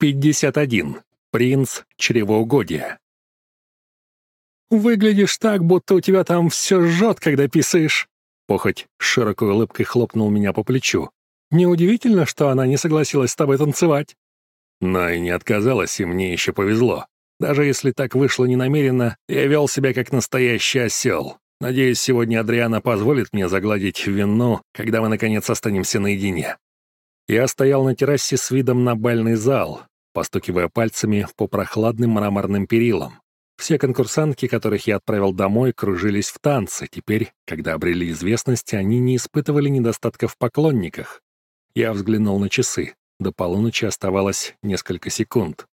51. Принц чревоугодия. «Выглядишь так, будто у тебя там все жжет, когда писаешь!» Похоть с широкой улыбкой хлопнул меня по плечу. «Неудивительно, что она не согласилась с тобой танцевать». Но и не отказалась, и мне еще повезло. Даже если так вышло ненамеренно, я вел себя как настоящий осел. Надеюсь, сегодня Адриана позволит мне загладить вину, когда мы, наконец, останемся наедине. Я стоял на террасе с видом на бальный зал, постукивая пальцами по прохладным мраморным перилам. Все конкурсантки, которых я отправил домой, кружились в танце. Теперь, когда обрели известность, они не испытывали недостатка в поклонниках. Я взглянул на часы. До полуночи оставалось несколько секунд.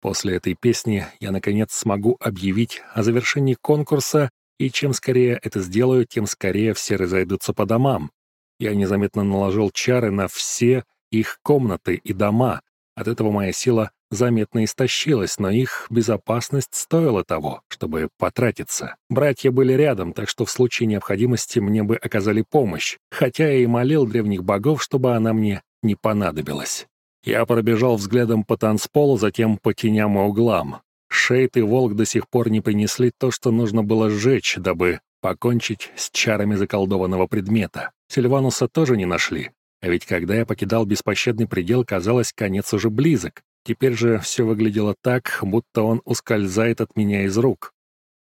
После этой песни я, наконец, смогу объявить о завершении конкурса, и чем скорее это сделаю, тем скорее все разойдутся по домам. Я незаметно наложил чары на все их комнаты и дома, от этого моя сила заметно истощилась, но их безопасность стоила того, чтобы потратиться. Братья были рядом, так что в случае необходимости мне бы оказали помощь, хотя я и молил древних богов, чтобы она мне не понадобилась. Я пробежал взглядом по танцполу, затем по теням и углам. Шейт и Волк до сих пор не принесли то, что нужно было сжечь, дабы покончить с чарами заколдованного предмета. Сильвануса тоже не нашли, а ведь когда я покидал беспощадный предел, казалось, конец уже близок. Теперь же все выглядело так, будто он ускользает от меня из рук.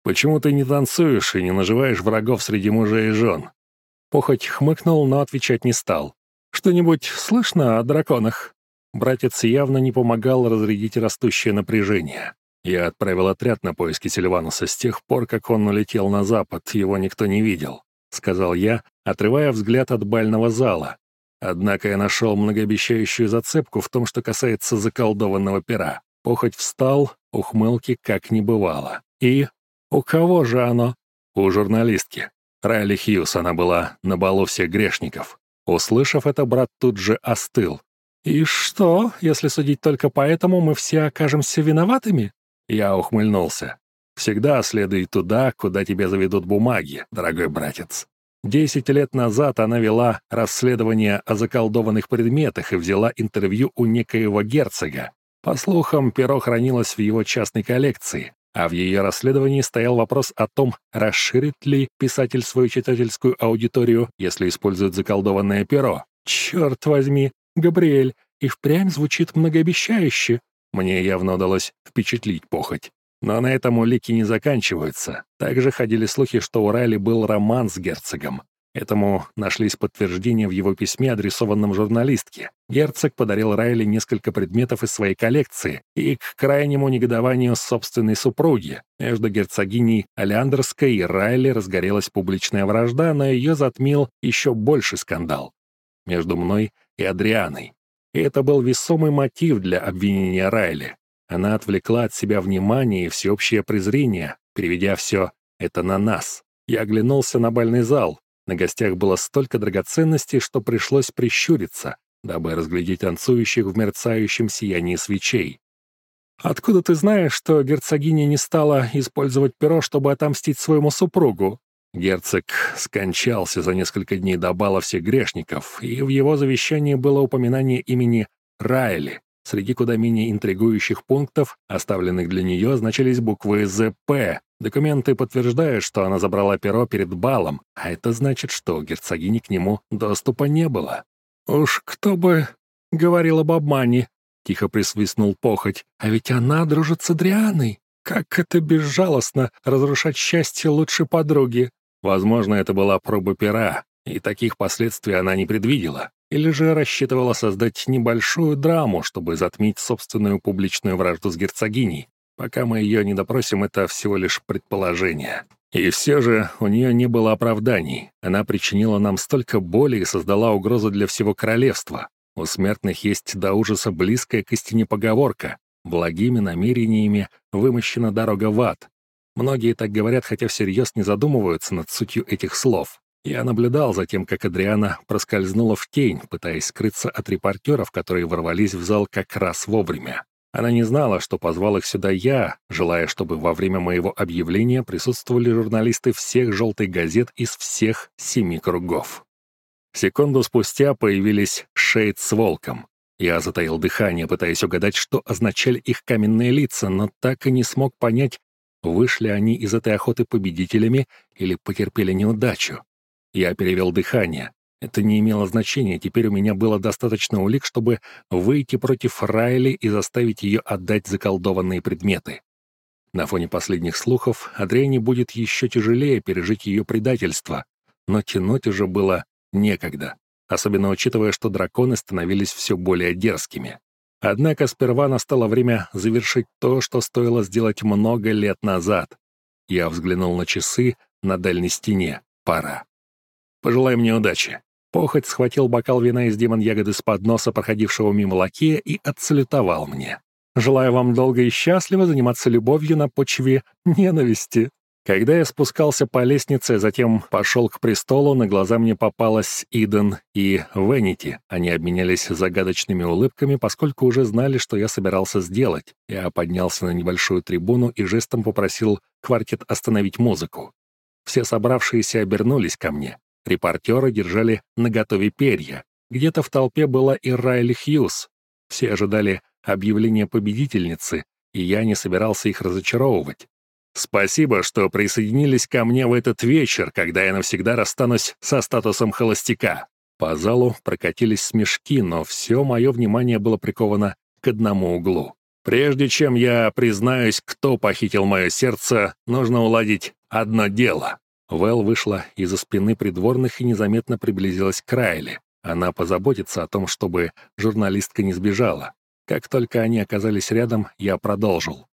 «Почему ты не танцуешь и не наживаешь врагов среди мужей и жен?» Похоть хмыкнул, но отвечать не стал. «Что-нибудь слышно о драконах?» Братец явно не помогал разрядить растущее напряжение. Я отправил отряд на поиски Сильвануса с тех пор, как он улетел на запад, его никто не видел, — сказал я, отрывая взгляд от бального зала, Однако я нашел многообещающую зацепку в том, что касается заколдованного пера. Похоть встал, ухмылки как не бывало. И у кого же оно? У журналистки. Райли Хьюз, она была на балу всех грешников. Услышав это, брат тут же остыл. «И что, если судить только поэтому, мы все окажемся виноватыми?» Я ухмыльнулся. «Всегда следуй туда, куда тебя заведут бумаги, дорогой братец. Десять лет назад она вела расследование о заколдованных предметах и взяла интервью у некоего герцога. По слухам, перо хранилось в его частной коллекции, а в ее расследовании стоял вопрос о том, расширит ли писатель свою читательскую аудиторию, если использует заколдованное перо. Черт возьми, Габриэль, и впрямь звучит многообещающе. Мне явно удалось впечатлить похоть. Но на этом улики не заканчиваются. Также ходили слухи, что у Райли был роман с герцогом. Этому нашлись подтверждения в его письме, адресованном журналистке. Герцог подарил Райли несколько предметов из своей коллекции и к крайнему негодованию собственной супруги. Между герцогиней Алеандерской и Райли разгорелась публичная вражда, но ее затмил еще больший скандал. Между мной и Адрианой. И это был весомый мотив для обвинения Райли. Она отвлекла от себя внимание и всеобщее презрение, переведя все это на нас. Я оглянулся на бальный зал. На гостях было столько драгоценностей, что пришлось прищуриться, дабы разглядеть танцующих в мерцающем сиянии свечей. «Откуда ты знаешь, что герцогиня не стала использовать перо, чтобы отомстить своему супругу?» Герцог скончался за несколько дней до бала всех грешников, и в его завещании было упоминание имени Райли. Среди куда менее интригующих пунктов, оставленных для нее, значились буквы «ЗП». Документы подтверждают, что она забрала перо перед балом, а это значит, что герцогини к нему доступа не было. «Уж кто бы говорил об обмане», — тихо присвистнул похоть, «а ведь она дружит с Адрианой. Как это безжалостно разрушать счастье лучшей подруги». Возможно, это была проба пера, и таких последствий она не предвидела. Или же рассчитывала создать небольшую драму, чтобы затмить собственную публичную вражду с герцогиней. Пока мы ее не допросим, это всего лишь предположение. И все же у нее не было оправданий. Она причинила нам столько боли и создала угрозу для всего королевства. У смертных есть до ужаса близкая к истине поговорка «Благими намерениями вымощена дорога в ад». Многие так говорят, хотя всерьез не задумываются над сутью этих слов. Я наблюдал за тем, как Адриана проскользнула в тень, пытаясь скрыться от репортеров, которые ворвались в зал как раз вовремя. Она не знала, что позвал их сюда я, желая, чтобы во время моего объявления присутствовали журналисты всех желтых газет из всех семи кругов. Секунду спустя появились Шейд с Волком. Я затаил дыхание, пытаясь угадать, что означали их каменные лица, но так и не смог понять, вышли они из этой охоты победителями или потерпели неудачу. Я перевел дыхание. Это не имело значения, теперь у меня было достаточно улик, чтобы выйти против Райли и заставить ее отдать заколдованные предметы. На фоне последних слухов Адриане будет еще тяжелее пережить ее предательство, но тянуть уже было некогда особенно учитывая, что драконы становились все более дерзкими. Однако сперва настало время завершить то, что стоило сделать много лет назад. Я взглянул на часы на дальней стене. Пора. Пожелай мне удачи. Похоть схватил бокал вина из демон-ягоды с подноса, проходившего мимо лакея, и отсалютовал мне. «Желаю вам долго и счастливо заниматься любовью на почве ненависти». Когда я спускался по лестнице, затем пошел к престолу, на глаза мне попалась Иден и Венити. Они обменялись загадочными улыбками, поскольку уже знали, что я собирался сделать. Я поднялся на небольшую трибуну и жестом попросил квартет остановить музыку. Все собравшиеся обернулись ко мне. Репортеры держали наготове перья. Где-то в толпе была и Райли Хьюз. Все ожидали объявления победительницы, и я не собирался их разочаровывать. Спасибо, что присоединились ко мне в этот вечер, когда я навсегда расстанусь со статусом холостяка. По залу прокатились смешки, но все мое внимание было приковано к одному углу. Прежде чем я признаюсь, кто похитил мое сердце, нужно уладить одно дело. Вэл вышла из-за спины придворных и незаметно приблизилась к Райли. Она позаботится о том, чтобы журналистка не сбежала. Как только они оказались рядом, я продолжил.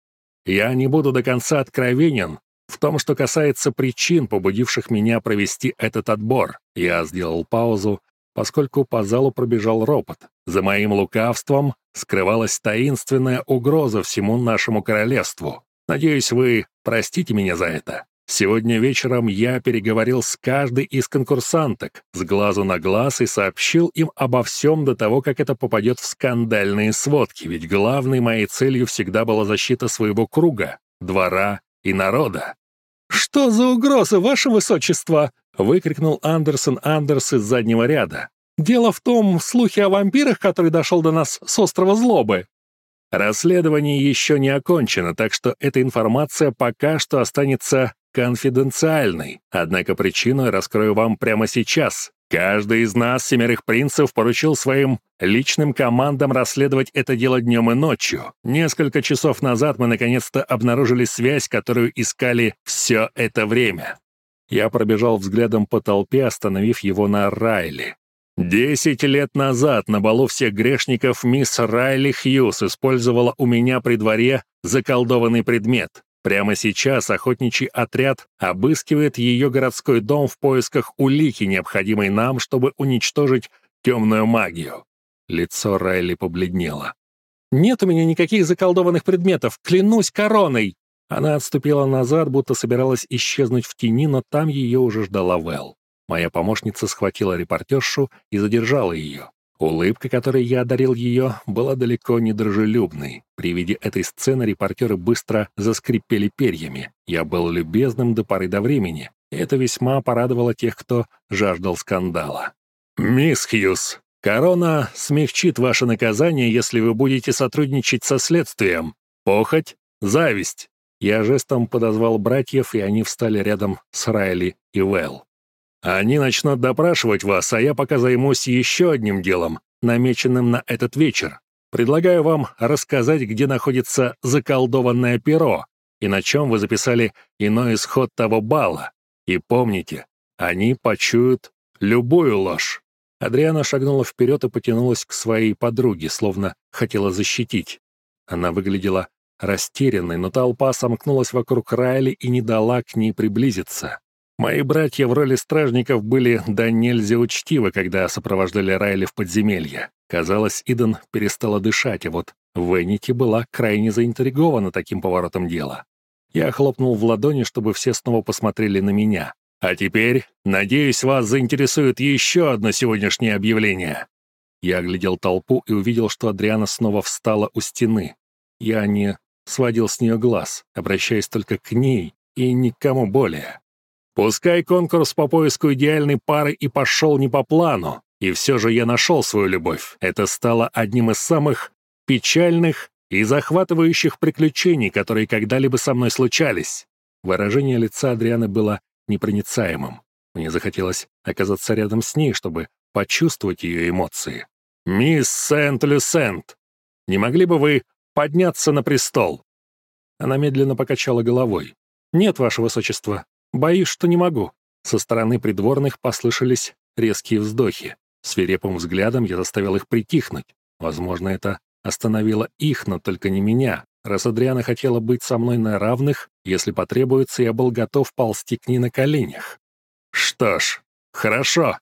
Я не буду до конца откровенен в том, что касается причин, побудивших меня провести этот отбор. Я сделал паузу, поскольку по залу пробежал ропот. За моим лукавством скрывалась таинственная угроза всему нашему королевству. Надеюсь, вы простите меня за это. Сегодня вечером я переговорил с каждой из конкурсанток, с глазу на глаз и сообщил им обо всем до того, как это попадет в скандальные сводки, ведь главной моей целью всегда была защита своего круга, двора и народа. «Что за угроза, ваше высочество?» — выкрикнул Андерсон Андерс из заднего ряда. «Дело в том, слухи о вампирах, который дошел до нас с острова Злобы. Расследование еще не окончено, так что эта информация пока что останется конфиденциальной. Однако причину я раскрою вам прямо сейчас. Каждый из нас, семерых принцев, поручил своим личным командам расследовать это дело днем и ночью. Несколько часов назад мы наконец-то обнаружили связь, которую искали все это время. Я пробежал взглядом по толпе, остановив его на Райли. Десять лет назад на балу всех грешников мисс Райли Хьюз использовала у меня при дворе заколдованный предмет. Прямо сейчас охотничий отряд обыскивает ее городской дом в поисках улики, необходимой нам, чтобы уничтожить темную магию. Лицо Райли побледнело. «Нет у меня никаких заколдованных предметов, клянусь короной!» Она отступила назад, будто собиралась исчезнуть в тени, но там ее уже ждала Вэл. Моя помощница схватила репортершу и задержала ее. Улыбка, которой я одарил ее, была далеко не дружелюбной. При виде этой сцены репортеры быстро заскрипели перьями. Я был любезным до поры до времени, это весьма порадовало тех, кто жаждал скандала. «Мисс Хьюз, корона смягчит ваше наказание, если вы будете сотрудничать со следствием. Похоть, зависть». Я жестом подозвал братьев, и они встали рядом с Райли и Вэл. Они начнут допрашивать вас, а я пока займусь еще одним делом, намеченным на этот вечер. Предлагаю вам рассказать, где находится заколдованное перо и на чем вы записали иной исход того бала. И помните, они почуют любую ложь. Адриана шагнула вперед и потянулась к своей подруге, словно хотела защитить. Она выглядела растерянной, но толпа сомкнулась вокруг Райли и не дала к ней приблизиться. Мои братья в роли стражников были да нельзя учтивы, когда сопровождали Райли в подземелье. Казалось, Иден перестала дышать, а вот Веннити была крайне заинтригована таким поворотом дела. Я хлопнул в ладони, чтобы все снова посмотрели на меня. А теперь, надеюсь, вас заинтересует еще одно сегодняшнее объявление. Я оглядел толпу и увидел, что Адриана снова встала у стены. Я не сводил с нее глаз, обращаясь только к ней и никому более. Пускай конкурс по поиску идеальной пары и пошел не по плану, И все же я нашел свою любовь. Это стало одним из самых печальных и захватывающих приключений, которые когда-либо со мной случались. Выражение лица Адрианы было непроницаемым. Мне захотелось оказаться рядом с ней, чтобы почувствовать ее эмоции. «Мисс Сент-Люсент, не могли бы вы подняться на престол?» Она медленно покачала головой. «Нет, ваше высочество, боюсь, что не могу». Со стороны придворных послышались резкие вздохи. Свирепым взглядом я заставил их притихнуть. Возможно, это остановило их, но только не меня. Раз Адриана хотела быть со мной на равных, если потребуется, я был готов ползти к ней на коленях. Что ж, хорошо.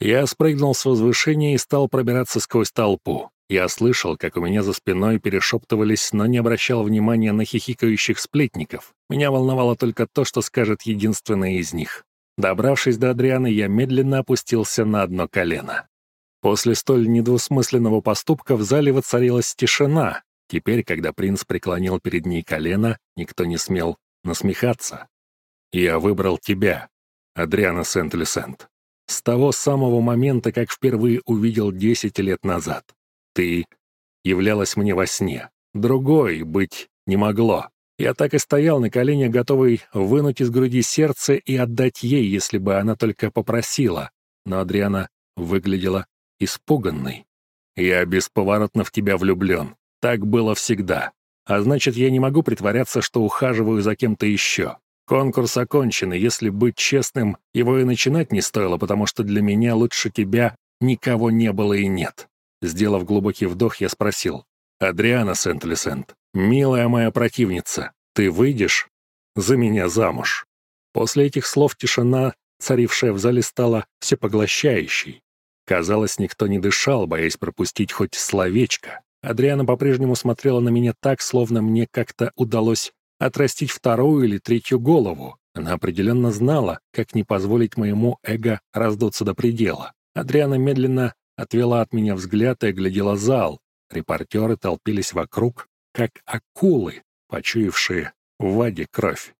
Я спрыгнул с возвышения и стал пробираться сквозь толпу. Я слышал, как у меня за спиной перешептывались, но не обращал внимания на хихикающих сплетников. Меня волновало только то, что скажет единственный из них. Добравшись до Адрианы, я медленно опустился на одно колено. После столь недвусмысленного поступка в зале воцарилась тишина. Теперь, когда принц преклонил перед ней колено, никто не смел насмехаться. «Я выбрал тебя, Адриана Сент-Люсент. С того самого момента, как впервые увидел десять лет назад. Ты являлась мне во сне. Другой быть не могло. Я так и стоял на коленях, готовый вынуть из груди сердце и отдать ей, если бы она только попросила. Но Адриана выглядела испуганной. «Я бесповоротно в тебя влюблен. Так было всегда. А значит, я не могу притворяться, что ухаживаю за кем-то еще. Конкурс окончен, и если быть честным, его и начинать не стоило, потому что для меня лучше тебя никого не было и нет». Сделав глубокий вдох, я спросил. «Адриана Сент-Лесент, милая моя противница, ты выйдешь за меня замуж?» После этих слов тишина, царившая в зале, стала всепоглощающей. Казалось, никто не дышал, боясь пропустить хоть словечко. Адриана по-прежнему смотрела на меня так, словно мне как-то удалось отрастить вторую или третью голову. Она определенно знала, как не позволить моему эго раздуться до предела. Адриана медленно отвела от меня взгляд и оглядела зал. Репортеры толпились вокруг, как акулы, почуявшие в воде кровь.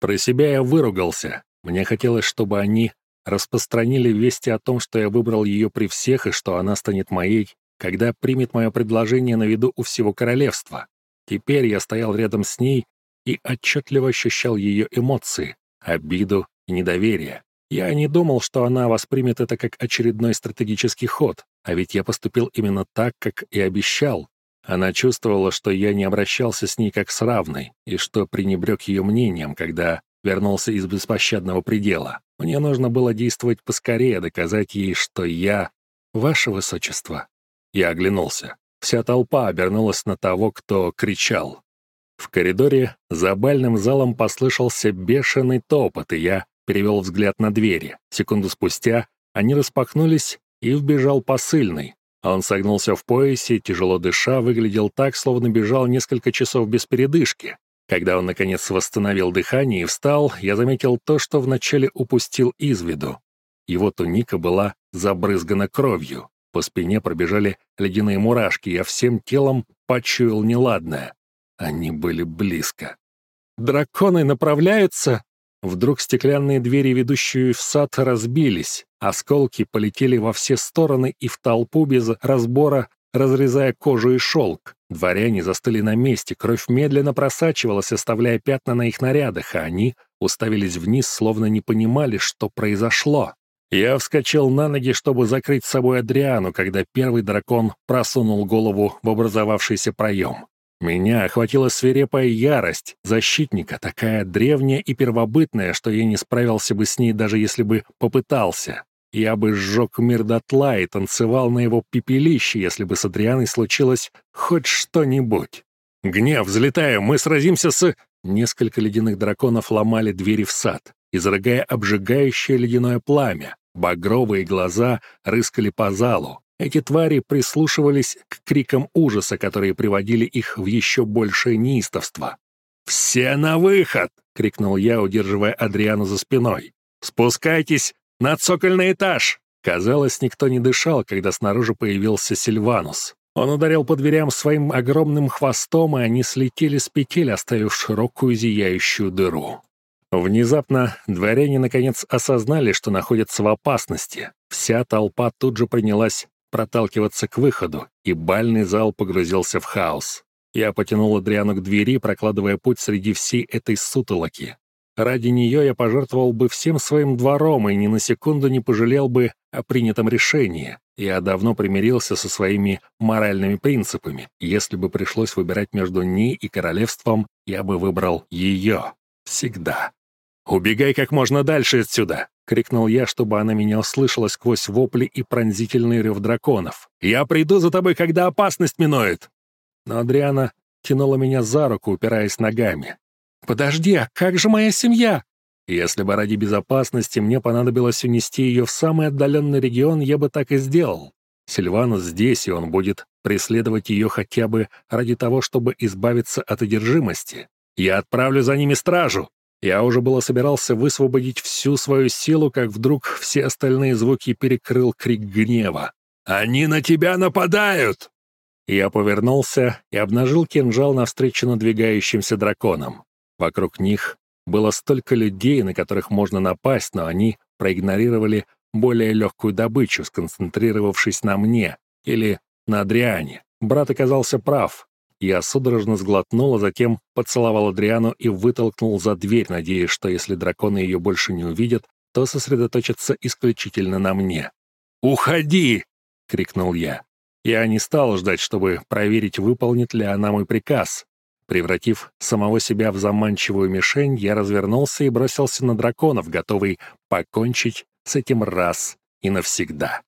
Про себя я выругался. Мне хотелось, чтобы они распространили вести о том, что я выбрал ее при всех и что она станет моей, когда примет мое предложение на виду у всего королевства. Теперь я стоял рядом с ней и отчетливо ощущал ее эмоции, обиду и недоверие. Я не думал, что она воспримет это как очередной стратегический ход, а ведь я поступил именно так, как и обещал. Она чувствовала, что я не обращался с ней как с равной, и что пренебрег ее мнением, когда вернулся из беспощадного предела. Мне нужно было действовать поскорее, доказать ей, что я — ваше высочество. Я оглянулся. Вся толпа обернулась на того, кто кричал. В коридоре за бальным залом послышался бешеный топот, и я перевел взгляд на двери. Секунду спустя они распахнулись, и вбежал посыльный. Он согнулся в поясе, тяжело дыша, выглядел так, словно бежал несколько часов без передышки. Когда он, наконец, восстановил дыхание и встал, я заметил то, что вначале упустил из виду. Его туника была забрызгана кровью. По спине пробежали ледяные мурашки, я всем телом почуял неладное. Они были близко. «Драконы направляются!» Вдруг стеклянные двери, ведущие в сад, разбились. Осколки полетели во все стороны и в толпу без разбора, разрезая кожу и шелк. Дворяне застыли на месте, кровь медленно просачивалась, оставляя пятна на их нарядах, а они уставились вниз, словно не понимали, что произошло. Я вскочил на ноги, чтобы закрыть с собой Адриану, когда первый дракон просунул голову в образовавшийся проем. Меня охватила свирепая ярость защитника, такая древняя и первобытная, что я не справился бы с ней, даже если бы попытался. Я бы сжег мир дотла и танцевал на его пепелище, если бы с Адрианой случилось хоть что-нибудь. Гнев, взлетая, мы сразимся с... Несколько ледяных драконов ломали двери в сад, изрыгая обжигающее ледяное пламя. Багровые глаза рыскали по залу. Эти твари прислушивались к крикам ужаса, которые приводили их в еще большее неистовство. «Все на выход!» — крикнул я, удерживая Адриану за спиной. «Спускайтесь на цокольный этаж!» Казалось, никто не дышал, когда снаружи появился Сильванус. Он ударил по дверям своим огромным хвостом, и они слетели с петель, оставив широкую зияющую дыру. Внезапно дворяне наконец осознали, что находятся в опасности. Вся толпа тут же принялась проталкиваться к выходу, и бальный зал погрузился в хаос. Я потянул Адриану к двери, прокладывая путь среди всей этой сутолоки. Ради нее я пожертвовал бы всем своим двором и ни на секунду не пожалел бы о принятом решении. Я давно примирился со своими моральными принципами. Если бы пришлось выбирать между ней и королевством, я бы выбрал ее. Всегда. «Убегай как можно дальше отсюда!» — крикнул я, чтобы она меня услышала сквозь вопли и пронзительный рев драконов. «Я приду за тобой, когда опасность минует!» Но Адриана тянула меня за руку, упираясь ногами. «Подожди, а как же моя семья?» Если бы ради безопасности мне понадобилось унести ее в самый отдаленный регион, я бы так и сделал. Сильванус здесь, и он будет преследовать ее хотя бы ради того, чтобы избавиться от одержимости. Я отправлю за ними стражу. Я уже было собирался высвободить всю свою силу, как вдруг все остальные звуки перекрыл крик гнева. «Они на тебя нападают!» Я повернулся и обнажил кинжал навстречу надвигающимся драконам. Вокруг них было столько людей, на которых можно напасть, но они проигнорировали более легкую добычу, сконцентрировавшись на мне или на Адриане. Брат оказался прав. Я судорожно сглотнул, а затем поцеловал Адриану и вытолкнул за дверь, надеясь, что если драконы ее больше не увидят, то сосредоточатся исключительно на мне. «Уходи!» — крикнул я. Я не стал ждать, чтобы проверить, выполнит ли она мой приказ. Превратив самого себя в заманчивую мишень, я развернулся и бросился на драконов, готовый покончить с этим раз и навсегда.